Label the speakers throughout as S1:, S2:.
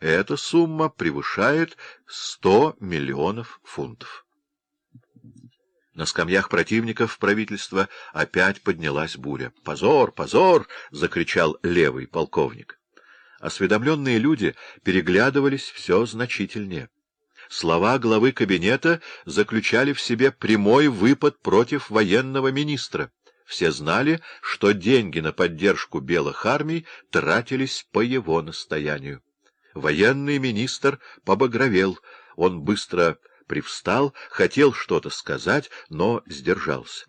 S1: эта сумма превышает 100 миллионов фунтов. На скамьях противников правительства опять поднялась буря. «Позор! Позор!» — закричал левый полковник. Осведомленные люди переглядывались все значительнее. Слова главы кабинета заключали в себе прямой выпад против военного министра. Все знали, что деньги на поддержку белых армий тратились по его настоянию. Военный министр побагровел, он быстро привстал, хотел что-то сказать, но сдержался.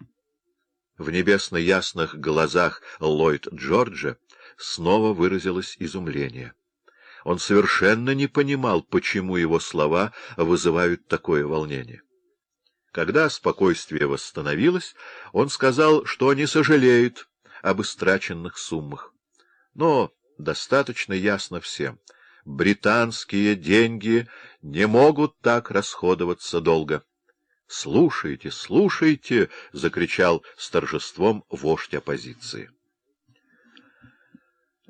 S1: В небесно-ясных глазах Ллойд Джорджа снова выразилось изумление. Он совершенно не понимал, почему его слова вызывают такое волнение. Когда спокойствие восстановилось, он сказал, что не сожалеет об истраченных суммах. Но достаточно ясно всем — британские деньги не могут так расходоваться долго. — Слушайте, слушайте! — закричал с торжеством вождь оппозиции.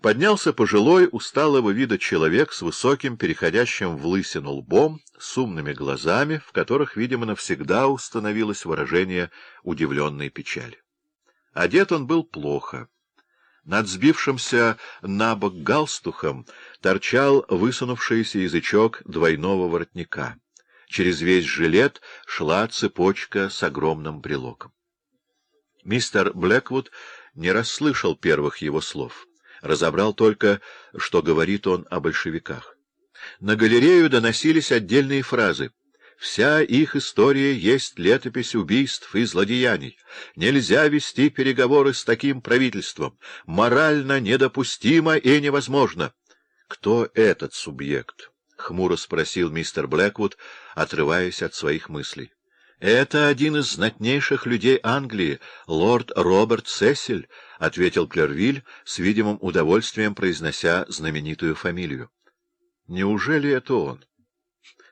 S1: Поднялся пожилой, усталого вида человек с высоким, переходящим в лысину лбом, с умными глазами, в которых, видимо, навсегда установилось выражение удивленной печали. Одет он был плохо. Над сбившимся на бок галстухом торчал высунувшийся язычок двойного воротника. Через весь жилет шла цепочка с огромным брелоком. Мистер Блэквуд не расслышал первых его слов. Разобрал только, что говорит он о большевиках. На галерею доносились отдельные фразы. Вся их история есть летопись убийств и злодеяний. Нельзя вести переговоры с таким правительством. Морально недопустимо и невозможно. Кто этот субъект? — хмуро спросил мистер Блэквуд, отрываясь от своих мыслей. — Это один из знатнейших людей Англии, лорд Роберт Сесиль, — ответил Клервиль, с видимым удовольствием произнося знаменитую фамилию. — Неужели это он?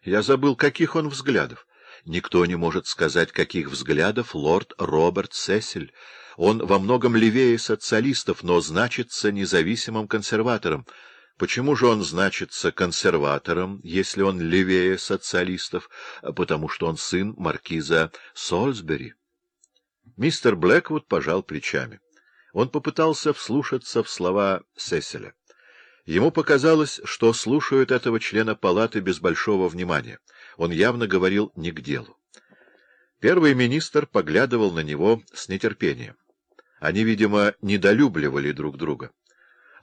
S1: Я забыл, каких он взглядов. Никто не может сказать, каких взглядов лорд Роберт Сесиль. Он во многом левее социалистов, но значится независимым консерватором. Почему же он значится консерватором, если он левее социалистов? Потому что он сын маркиза Сольсбери. Мистер Блэквуд пожал плечами. Он попытался вслушаться в слова Сеселя. Ему показалось, что слушают этого члена палаты без большого внимания. Он явно говорил не к делу. Первый министр поглядывал на него с нетерпением. Они, видимо, недолюбливали друг друга.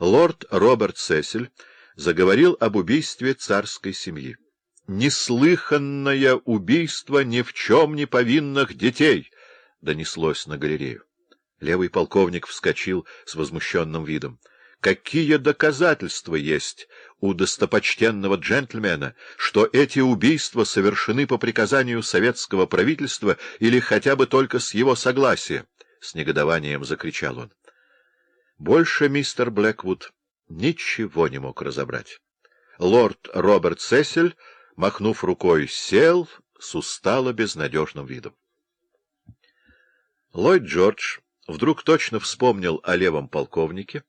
S1: Лорд Роберт Сесиль заговорил об убийстве царской семьи. «Неслыханное убийство ни в чем не повинных детей!» — донеслось на галерею. Левый полковник вскочил с возмущенным видом. Какие доказательства есть у достопочтенного джентльмена, что эти убийства совершены по приказанию советского правительства или хотя бы только с его согласия? — с негодованием закричал он. Больше мистер Блэквуд ничего не мог разобрать. Лорд Роберт Сесель, махнув рукой, сел с устало безнадежным видом. Ллойд Джордж вдруг точно вспомнил о левом полковнике,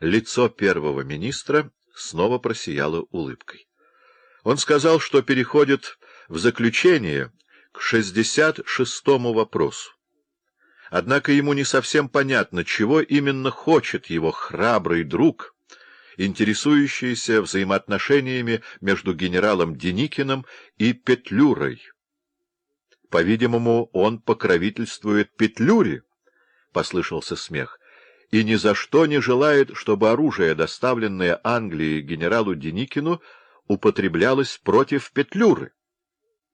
S1: Лицо первого министра снова просияло улыбкой. Он сказал, что переходит в заключение к 66-му вопросу. Однако ему не совсем понятно, чего именно хочет его храбрый друг, интересующийся взаимоотношениями между генералом Деникиным и Петлюрой. По-видимому, он покровительствует Петлюре, — послышался смех и ни за что не желает, чтобы оружие, доставленное Англии генералу Деникину, употреблялось против Петлюры.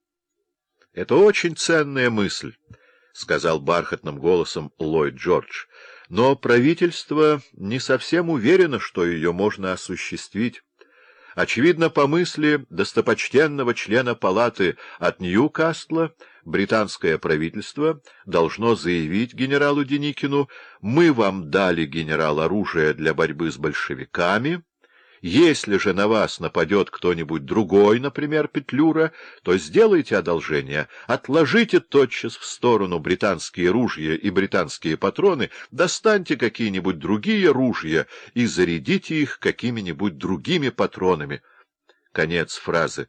S1: — Это очень ценная мысль, — сказал бархатным голосом Ллойд Джордж, — но правительство не совсем уверено, что ее можно осуществить. Очевидно, по мысли достопочтенного члена палаты от Ньюкасла, британское правительство должно заявить генералу Деникину, «Мы вам дали, генерал, оружие для борьбы с большевиками». Если же на вас нападет кто-нибудь другой, например, Петлюра, то сделайте одолжение, отложите тотчас в сторону британские ружья и британские патроны, достаньте какие-нибудь другие ружья и зарядите их какими-нибудь другими патронами. Конец фразы